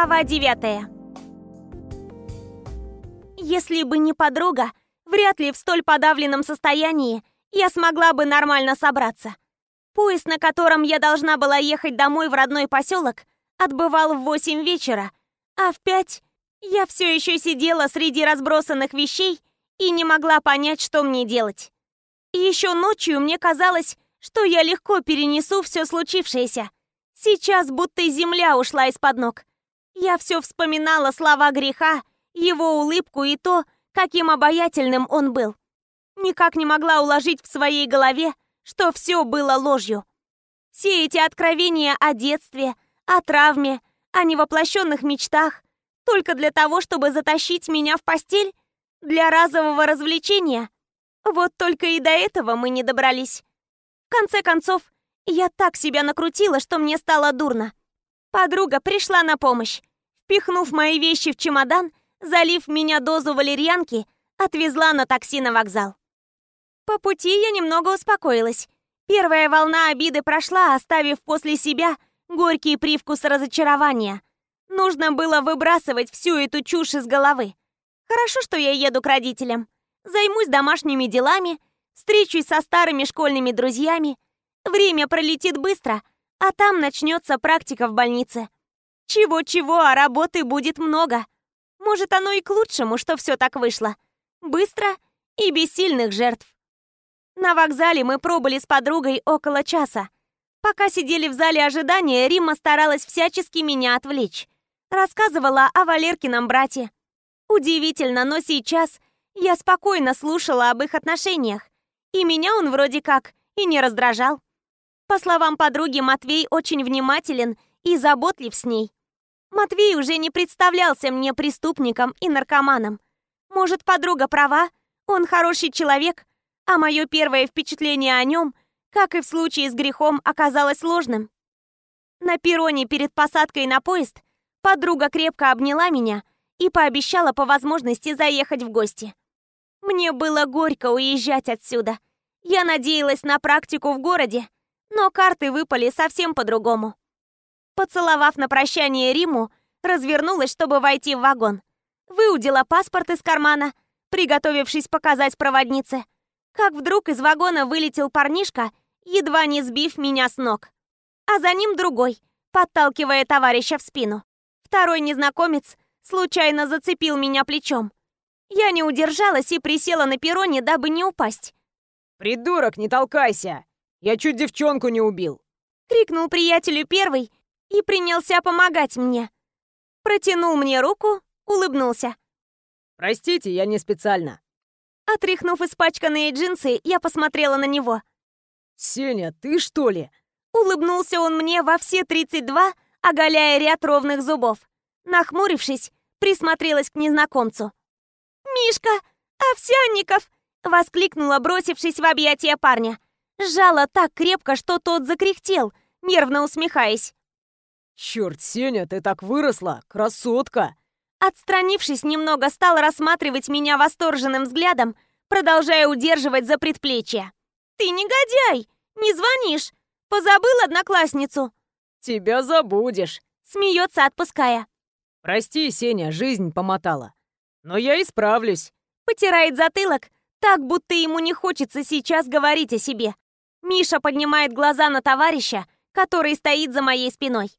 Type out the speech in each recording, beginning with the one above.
Глава девятая. Если бы не подруга, вряд ли в столь подавленном состоянии я смогла бы нормально собраться. Поезд, на котором я должна была ехать домой в родной поселок, отбывал в восемь вечера, а в пять я все еще сидела среди разбросанных вещей и не могла понять, что мне делать. Еще ночью мне казалось, что я легко перенесу все случившееся. Сейчас будто земля ушла из-под ног. Я все вспоминала слова греха, его улыбку и то, каким обаятельным он был. Никак не могла уложить в своей голове, что все было ложью. Все эти откровения о детстве, о травме, о невоплощенных мечтах, только для того, чтобы затащить меня в постель? Для разового развлечения? Вот только и до этого мы не добрались. В конце концов, я так себя накрутила, что мне стало дурно. Подруга пришла на помощь. Впихнув мои вещи в чемодан, залив меня дозу валерьянки, отвезла на такси на вокзал. По пути я немного успокоилась. Первая волна обиды прошла, оставив после себя горький привкус разочарования. Нужно было выбрасывать всю эту чушь из головы. Хорошо, что я еду к родителям. Займусь домашними делами, встречусь со старыми школьными друзьями. Время пролетит быстро, а там начнется практика в больнице. Чего-чего, а работы будет много. Может, оно и к лучшему, что все так вышло. Быстро и без сильных жертв. На вокзале мы пробыли с подругой около часа. Пока сидели в зале ожидания, Рима старалась всячески меня отвлечь. Рассказывала о Валеркином брате. Удивительно, но сейчас я спокойно слушала об их отношениях. И меня он вроде как и не раздражал. По словам подруги, Матвей очень внимателен и заботлив с ней. Матвей уже не представлялся мне преступником и наркоманом. Может, подруга права, он хороший человек, а мое первое впечатление о нем, как и в случае с грехом, оказалось ложным. На перроне перед посадкой на поезд подруга крепко обняла меня и пообещала по возможности заехать в гости. Мне было горько уезжать отсюда. Я надеялась на практику в городе, но карты выпали совсем по-другому. Поцеловав на прощание Риму, развернулась, чтобы войти в вагон. Выудила паспорт из кармана, приготовившись показать проводнице. Как вдруг из вагона вылетел парнишка, едва не сбив меня с ног. А за ним другой, подталкивая товарища в спину. Второй незнакомец случайно зацепил меня плечом. Я не удержалась и присела на перроне, дабы не упасть. «Придурок, не толкайся! Я чуть девчонку не убил!» Крикнул приятелю первый и принялся помогать мне. Протянул мне руку, улыбнулся. «Простите, я не специально». Отряхнув испачканные джинсы, я посмотрела на него. «Сеня, ты что ли?» Улыбнулся он мне во все 32, оголяя ряд ровных зубов. Нахмурившись, присмотрелась к незнакомцу. «Мишка! Овсянников!» — воскликнула, бросившись в объятия парня. Сжала так крепко, что тот закряхтел, нервно усмехаясь. «Черт, Сеня, ты так выросла! Красотка!» Отстранившись немного, стал рассматривать меня восторженным взглядом, продолжая удерживать за предплечье. «Ты негодяй! Не звонишь! Позабыл одноклассницу!» «Тебя забудешь!» Смеется, отпуская. «Прости, Сеня, жизнь помотала. Но я исправлюсь!» Потирает затылок, так, будто ему не хочется сейчас говорить о себе. Миша поднимает глаза на товарища, который стоит за моей спиной.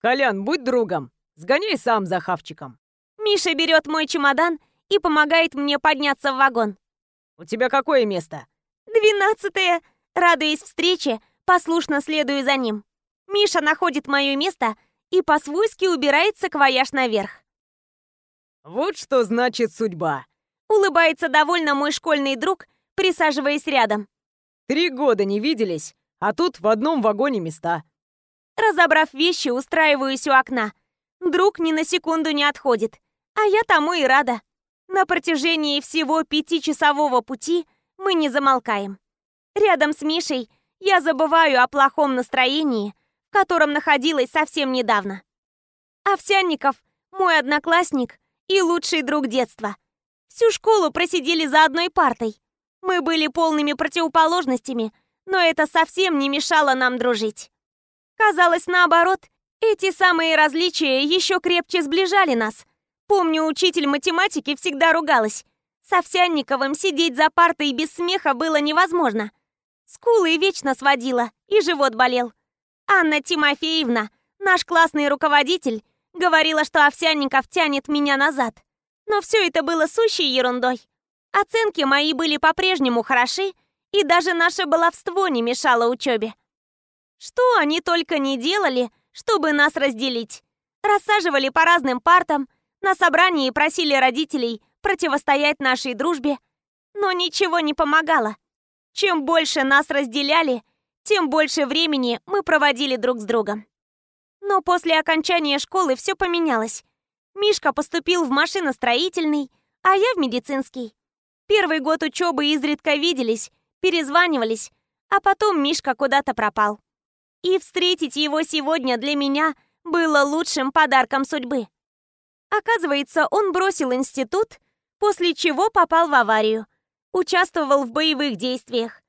«Колян, будь другом. Сгоняй сам за хавчиком». Миша берет мой чемодан и помогает мне подняться в вагон. «У тебя какое место?» «Двенадцатое!» Радуясь встрече, послушно следую за ним. Миша находит мое место и по-свойски убирается квояж наверх. «Вот что значит судьба!» Улыбается довольно мой школьный друг, присаживаясь рядом. «Три года не виделись, а тут в одном вагоне места». Разобрав вещи, устраиваюсь у окна. Друг ни на секунду не отходит, а я тому и рада. На протяжении всего пятичасового пути мы не замолкаем. Рядом с Мишей я забываю о плохом настроении, в котором находилась совсем недавно. Овсянников – мой одноклассник и лучший друг детства. Всю школу просидели за одной партой. Мы были полными противоположностями, но это совсем не мешало нам дружить. Казалось, наоборот, Эти самые различия еще крепче сближали нас. Помню, учитель математики всегда ругалась. С Овсянниковым сидеть за партой без смеха было невозможно. Скулы вечно сводила, и живот болел. Анна Тимофеевна, наш классный руководитель, говорила, что Овсянников тянет меня назад. Но все это было сущей ерундой. Оценки мои были по-прежнему хороши, и даже наше баловство не мешало учебе. Что они только не делали, чтобы нас разделить. Рассаживали по разным партам, на собрании просили родителей противостоять нашей дружбе, но ничего не помогало. Чем больше нас разделяли, тем больше времени мы проводили друг с другом. Но после окончания школы все поменялось. Мишка поступил в машиностроительный, а я в медицинский. Первый год учебы изредка виделись, перезванивались, а потом Мишка куда-то пропал. И встретить его сегодня для меня было лучшим подарком судьбы. Оказывается, он бросил институт, после чего попал в аварию. Участвовал в боевых действиях.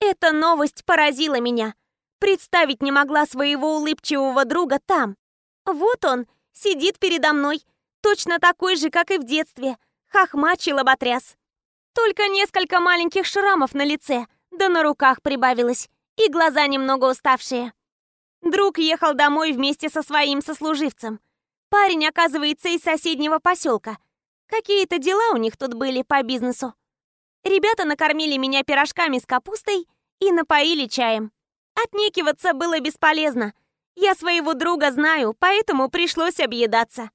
Эта новость поразила меня. Представить не могла своего улыбчивого друга там. Вот он, сидит передо мной, точно такой же, как и в детстве, хохмач и лоботряс. Только несколько маленьких шрамов на лице, да на руках прибавилось, и глаза немного уставшие. Друг ехал домой вместе со своим сослуживцем. Парень, оказывается, из соседнего поселка. Какие-то дела у них тут были по бизнесу. Ребята накормили меня пирожками с капустой и напоили чаем. Отнекиваться было бесполезно. Я своего друга знаю, поэтому пришлось объедаться.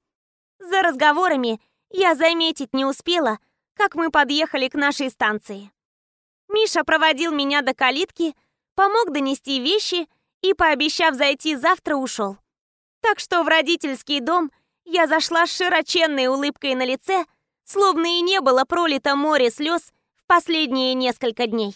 За разговорами я заметить не успела, как мы подъехали к нашей станции. Миша проводил меня до калитки, помог донести вещи и, пообещав зайти завтра, ушел. Так что в родительский дом я зашла с широченной улыбкой на лице, словно и не было пролито море слез в последние несколько дней.